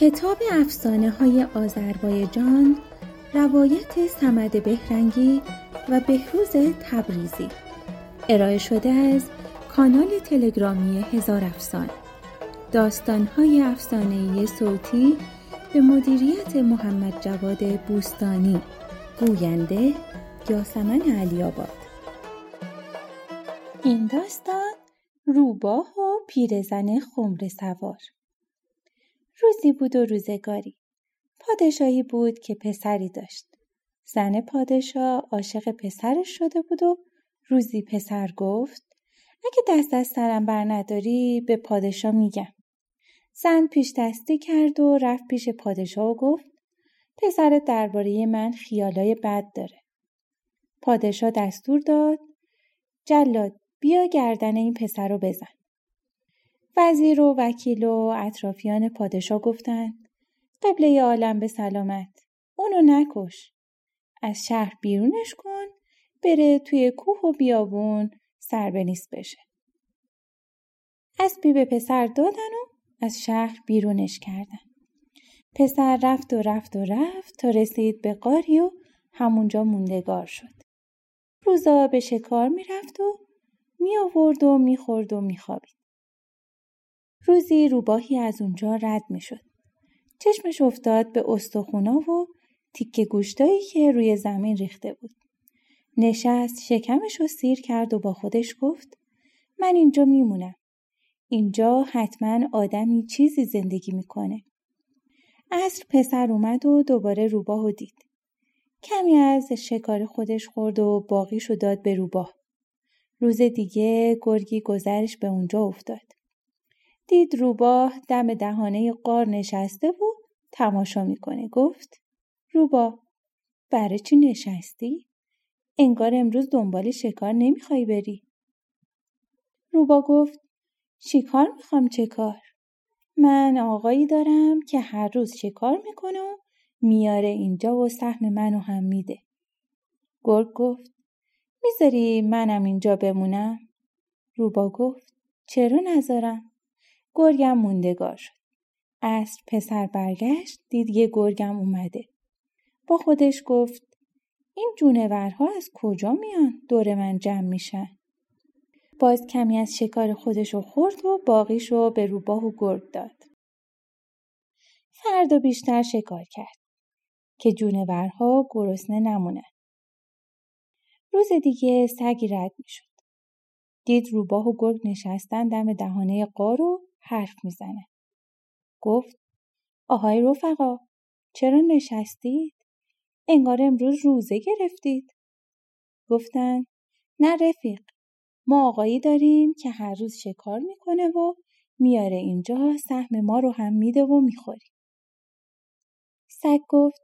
کتاب افسانه های آذربایجان روایت سمد بهرنگی و بهروز تبریزی. ارائه شده از کانال تلگرامی هزار افسان. داستان های افسانه صوتی به مدیریت محمد جواد بوستانی. گوینده یاسمن علی آباد. این داستان روباه و پیرزن خمر سوار. روزی بود و روزگاری. پادشاهی بود که پسری داشت. زن پادشاه عاشق پسرش شده بود و روزی پسر گفت اگه دست از سرم بر نداری به پادشاه میگم. زن پیش دستی کرد و رفت پیش پادشاه و گفت پسرت درباره من خیالای بد داره. پادشاه دستور داد جلاد بیا گردن این پسر رو بزن. وزیر و وکیل و اطرافیان پادشاه گفتند قبله عالم به سلامت اونو نکش. از شهر بیرونش کن بره توی کوه و بیابون سربنیس بشه. اسبی به پسر دادن و از شهر بیرونش کردن. پسر رفت و رفت و رفت تا رسید به قاری و همونجا موندگار شد. روزا به شکار می‌رفت و می آورد و می‌خورد و میخوابید. روزی روباهی از اونجا رد می‌شد. چشمش افتاد به استخونا و تیکه گوشتایی که روی زمین ریخته بود. نشست شکمش رو سیر کرد و با خودش گفت من اینجا میمونم. اینجا حتما آدمی چیزی زندگی می‌کنه. عصر پسر اومد و دوباره روباه دید. کمی از شکار خودش خورد و باقیشو داد به روباه. روز دیگه گرگی گذرش به اونجا افتاد. دید روباه دم دهانه قار نشسته و تماشا می‌کنه گفت روبا برای چی نشستی؟ انگار امروز دنبال شکار نمی‌خوای بری. روبا گفت شکار می‌خوام چه کار؟ من آقایی دارم که هر روز شکار می‌کنه و میاره اینجا و سهم منو هم میده. گرگ گفت می‌ذاری منم اینجا بمونم؟ روبا گفت چرا نذارم؟ گرگم موندگار شد. عصر پسر برگشت دید یه گرگم اومده. با خودش گفت این جونورها از کجا میان دور من جمع میشن؟ باز کمی از شکار خودشو خورد و باقیشو به روباه و گرگ داد. فردا بیشتر شکار کرد که جونورها گرسنه نمونن. روز دیگه سگی رد می‌شد. دید روباه و گرگ نشستن دم دهانه قار و حرف می‌زنه. گفت آهای رفقا چرا نشستید؟ انگار امروز روزه گرفتید. گفتن نه رفیق ما آقایی داریم که هر روز شکار می‌کنه و میاره اینجا سهم ما رو هم میده و می‌خوریم. سگ گفت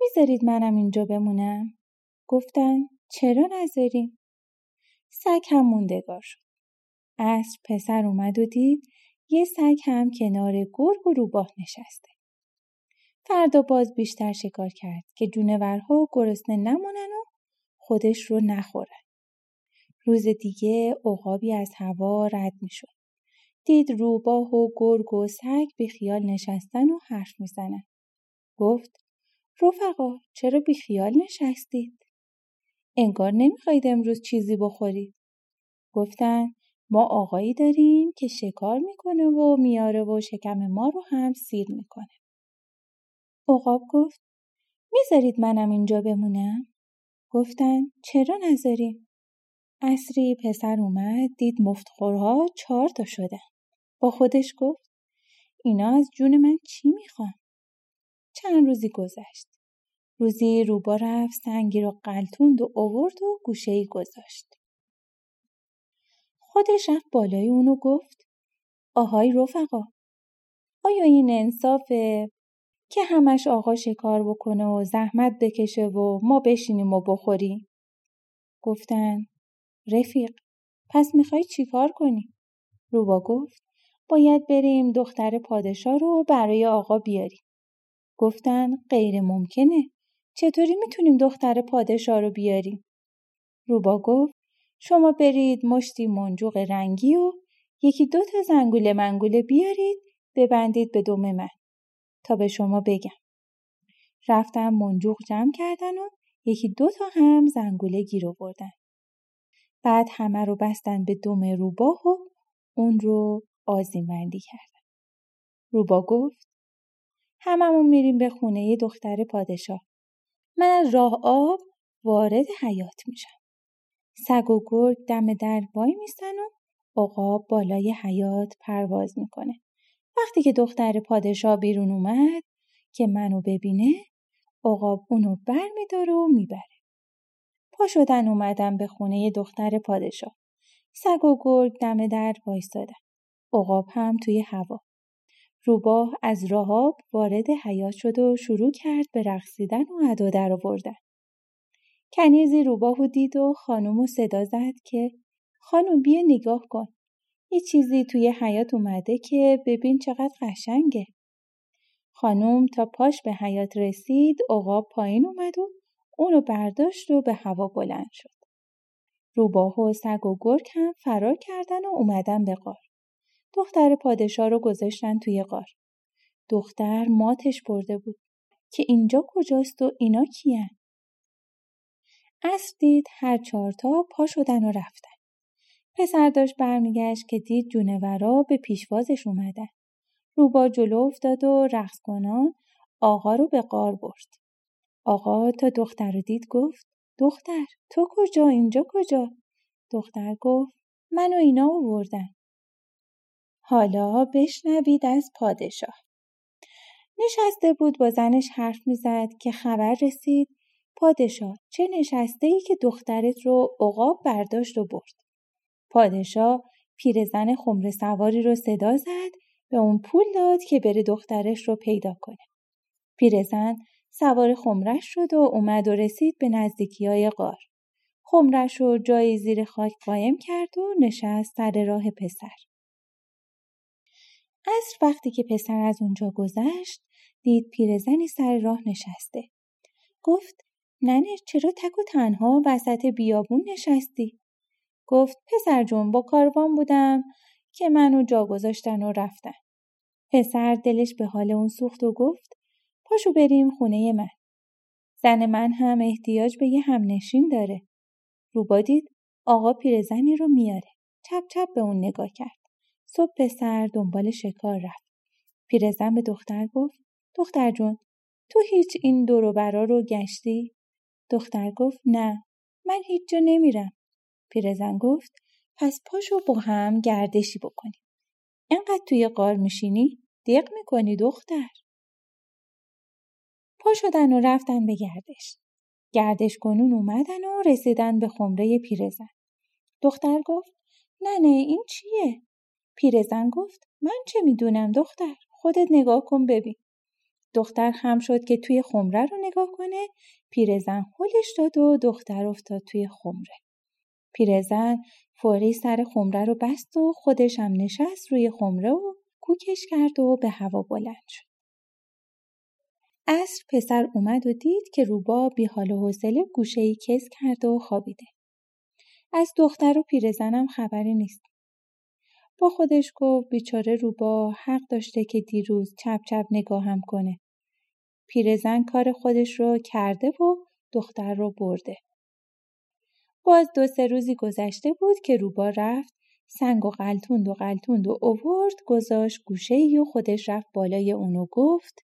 می‌ذارید منم اینجا بمونم؟ گفتن چرا نذاریم؟ سگ هم موندگار شد. عصر پسر اومد و دید یه سگ هم کنار گرگ و روباه نشسته. فردا باز بیشتر شکار کرد که جونورها گرسنه نمونن و خودش رو نخورن. روز دیگه عقابی از هوا رد می‌شد. دید روباه و گرگ و سگ به خیال نشستن و حرف می‌زنن. گفت رفقا چرا بی خیال نشستید؟ انگار نمی‌خواید امروز چیزی بخورید. گفتن ما آقایی داریم که شکار می‌کنه و میاره و شکم ما رو هم سیر می‌کنه. عقاب گفت می‌ذارید منم اینجا بمونم؟ گفتن چرا نذاریم؟ اصری پسر اومد دید مفتخورها چهار تا شدن. با خودش گفت اینا از جون من چی می‌خوان؟ چند روزی گذشت. روزی روبا رفت سنگی رو قلتوند و اوورد و گوشه ای گذاشت. خودش رفت بالای اونو گفت آهای رفقا آیا این انصافه که همش آقا شکار بکنه و زحمت بکشه و ما بشینیم و بخوریم؟ گفتن رفیق پس می‌خوای چیکار کنی؟ روبا گفت باید بریم دختر پادشاه رو برای آقا بیاریم. گفتن غیر ممکنه. چطوری می‌تونیم دختر پادشاه رو بیاریم؟ روبا گفت شما برید مشتی منجوق رنگی و یکی دو تا زنگوله منگوله بیارید ببندید به دم من. تا به شما بگم. رفتن منجوق جمع کردن و یکی دو تا هم زنگوله گیر آوردن. بعد همه رو بستن به دم روباه و اون رو آزین بندی کردن. روبا گفت هممون میریم به خونه دختر پادشاه. من از راه آب وارد حیات میشم. سگ و گرگ دم در وای میستن و عقاب بالای حیات پرواز می‌کنه. وقتی که دختر پادشاه بیرون اومد که منو ببینه عقاب اونو بر میداره و می‌بره. پا شدن اومدم به خونه دختر پادشاه. سگ و گرگ دم در وایستادن. عقاب هم توی هوا. روباه از راهاب وارد حیات شد و شروع کرد به رقصیدن و ادا در آوردن. کنیزی روباهو دید و خانومو صدا زد که خانوم بیا نگاه کن. یه چیزی توی حیات اومده که ببین چقدر قشنگه. خانوم تا پاش به حیات رسید عقاب پایین اومد و اونو برداشت و به هوا بلند شد. روباه و سگ و گرگ هم فرار کردن و اومدن به غار. دختر پادشاه رو گذاشتن توی غار. دختر ماتش برده بود که اینجا کجاست و اینا کیان؟ اصر دید هر چهارتا پا شدن و رفتن. پسر داشت برمیگشت که دید جونورا به پیشوازش اومدن. روبا جلو افتاد و رقص کنان آقا رو به قار برد. آقا تا دختر رو دید گفت دختر تو کجا اینجا کجا؟ دختر گفت من و اینا آوردن. حالا بشنوید از پادشاه. نشسته بود با زنش حرف می‌زد که خبر رسید پادشاه چه نشسته ای که دخترت رو عقاب برداشت و برد. پادشاه پیرزن خمره سواری رو صدا زد به اون پول داد که بره دخترش رو پیدا کنه. پیرزن سوار خمرش شد و اومد و رسید به نزدیکی های غار. خمرش رو جایی زیر خاک قایم کرد و نشست سر راه پسر. از وقتی که پسر از اونجا گذشت دید پیرزنی سر راه نشسته. گفت ننه چرا تک و تنها وسط بیابون نشستی؟ گفت پسر جون با کاروان بودم که منو جا گذاشتن و رفتن. پسر دلش به حال اون سوخت و گفت پاشو بریم خونه من. زن من هم احتیاج به یه همنشین داره. روبا دید آقا پیرزنی رو میاره. چپ چپ به اون نگاه کرد. صبح پسر دنبال شکار رفت. پیرزن به دختر گفت دختر جون تو هیچ این دورو برا رو گشتی؟ دختر گفت نه من هیچ جا نمیرم. پیرزن گفت پس پاشو با هم گردشی بکنیم. انقدر توی قار میشینی دیق می‌کنی دختر. پا شدن و رفتن به گردش. گردش کنون اومدن و رسیدن به خمره پیرزن. دختر گفت نه نه این چیه؟ پیرزن گفت من چه می‌دونم دختر خودت نگاه کن ببین. دختر خم شد که توی خمره رو نگاه کنه پیرزن هلش داد و دختر افتاد توی خمره. پیرزن فوری سر خمره رو بست و خودش هم نشست روی خمره و کوکش کرد و به هوا بلند شد. اصر پسر اومد و دید که روبا بی حال و حوصله گوشه ای کس کرده و خوابیده. از دختر و پیرزنم خبری نیست. با خودش گفت بیچاره روبا حق داشته که دیروز چپ چپ نگاهم کنه. پیرزن کار خودش رو کرده و دختر رو برده. باز دو سه روزی گذشته بود که روبا رفت سنگ و قلتوند و قلتوند و اوورد گذاشت گوشه ای و خودش رفت بالای اونو گفت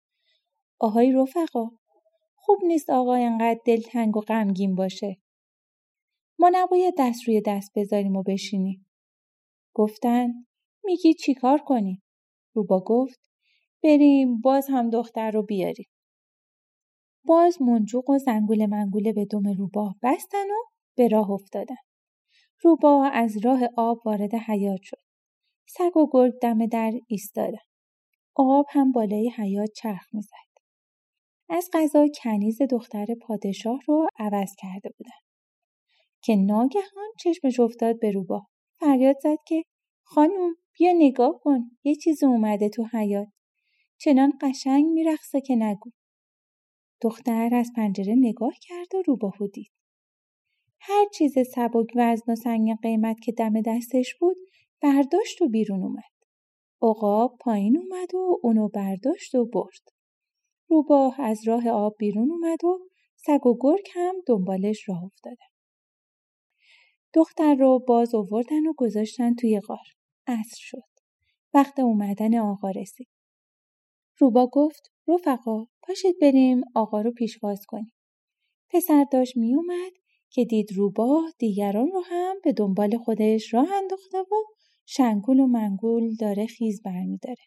آهای رفقا خوب نیست آقا انقدر دلتنگ و غمگین باشه. ما نباید دست روی دست بذاریم و بشینیم. گفتن میگی چیکار کنیم؟ روبا گفت بریم باز هم دختر رو بیاریم. باز منجوق و زنگول منگوله به دم روباه بستن و به راه افتادن. روبا از راه آب وارد حیات شد. سگ و گرگ دم در ایستادن. آب هم بالای حیات چرخ می‌زد. از غذا کنیز دختر پادشاه رو عوض کرده بودن. که ناگهان چشمش افتاد به روبا. فریاد زد که خانم بیا نگاه کن یه چیز اومده تو حیات. چنان قشنگ میرقصه که نگو. دختر از پنجره نگاه کرد و روباهو دید. هر چیز سبک وزن و سنگ قیمت که دم دستش بود برداشت و بیرون اومد. عقاب پایین اومد و اونو برداشت و برد. روباه از راه آب بیرون اومد و سگ و گرگ هم دنبالش راه افتادن. دختر رو باز آوردن و گذاشتن توی غار. عصر شد. وقت اومدن آقا رسید. روبا گفت رفقا پاشید بریم آقا رو پیشواز کنیم. پسر داشت میومد که دید روبا دیگران رو هم به دنبال خودش راه انداخته و شنگول و منگول داره خیز برمیداره.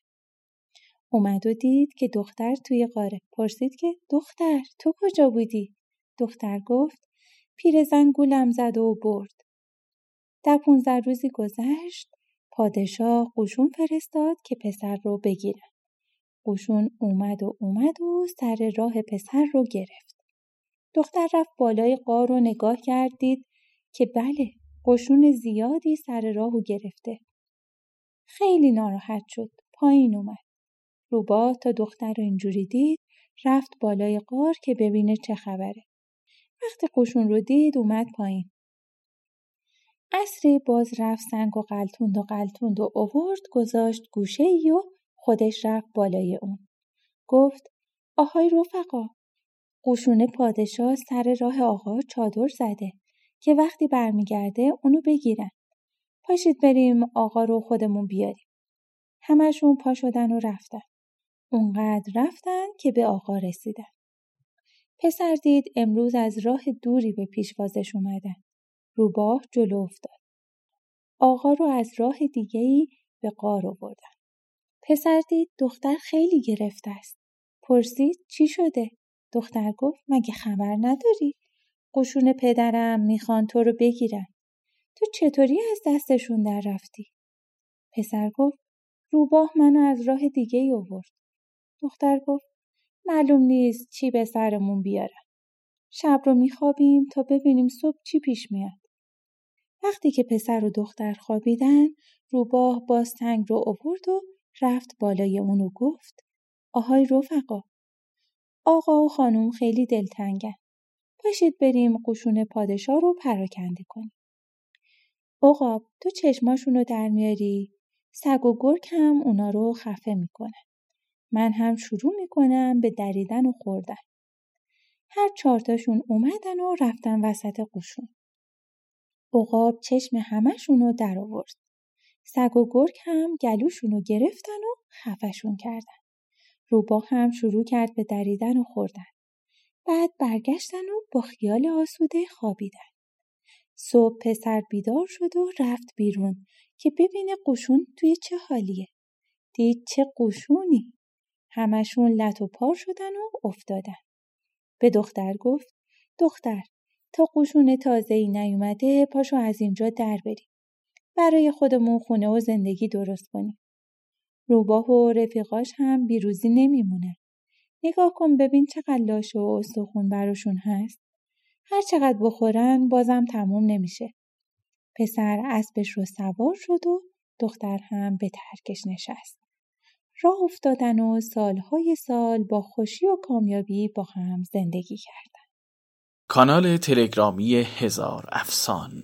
اومد و دید که دختر توی قاره پرسید که دختر تو کجا بودی؟ دختر گفت پیرزن گولم زد و برد. در پونزده روزی گذشت پادشاه قشون فرستاد که پسر رو بگیرن. قشون اومد و اومد و سر راه پسر رو گرفت. دختر رفت بالای قار رو نگاه کردید که بله قشون زیادی سر راهو گرفته. خیلی ناراحت شد. پایین اومد. روبا تا دختر رو اینجوری دید رفت بالای قار که ببینه چه خبره. وقتی قشون رو دید اومد پایین. اصری باز رفت سنگ و قلتوند و قلتوند و اوورد گذاشت گوشه ای و خودش رفت بالای اون. گفت آهای رفقا قشون پادشاه سر راه آقا چادر زده که وقتی برمیگرده اونو بگیرن. پاشید بریم آقا رو خودمون بیاریم. همشون پا شدن و رفتن. اونقدر رفتن که به آقا رسیدن. پسر دید امروز از راه دوری به پیشوازش اومدن. روباه جلو افتاد. آقا رو از راه دیگهی به قار آوردن. پسر دید دختر خیلی گرفته است. پرسید چی شده؟ دختر گفت مگه خبر نداری؟ قشون پدرم می‌خوان تو رو بگیرن. تو چطوری از دستشون در رفتی؟ پسر گفت روباه منو از راه دیگه ای آورد. دختر گفت معلوم نیست چی به سرمون بیارن. شب رو میخوابیم تا ببینیم صبح چی پیش میاد. وقتی که پسر و دختر خوابیدن روباه باز تنگ رو آورد و رفت بالای اونو گفت آهای رفقا آقا و خانم خیلی دلتنگن. باشید بریم قشون پادشاه رو پراکنده کنیم. عقاب تو چشماشون رو در میاری سگ و گرگ هم اونا رو خفه می‌کنن. من هم شروع می‌کنم به دریدن و خوردن. هر چهارتاشون اومدن و رفتن وسط قشون. عقاب چشم همشون رو در آورد. سگ و گرگ هم گلوشون رو گرفتن و خفشون کردن. روبا هم شروع کرد به دریدن و خوردن. بعد برگشتن و با خیال آسوده خوابیدن. صبح پسر بیدار شد و رفت بیرون که ببینه قشون توی چه حالیه. دید چه قشونی. همشون لط و پار شدن و افتادن. به دختر گفت دختر تا قشون تازه ای نیومده پاشو از اینجا در بریم. برای خودمون خونه و زندگی درست کنیم. روباه و رفیقاش هم بیروزی نمیمونه. نگاه کن ببین چقدر لاش و استخون براشون هست. هر چقدر بخورن بازم تموم نمیشه. پسر اسبش رو سوار شد و دختر هم به ترکش نشست. راه افتادن و سالهای سال با خوشی و کامیابی با هم زندگی کردن. کانال تلگرامی هزار افسان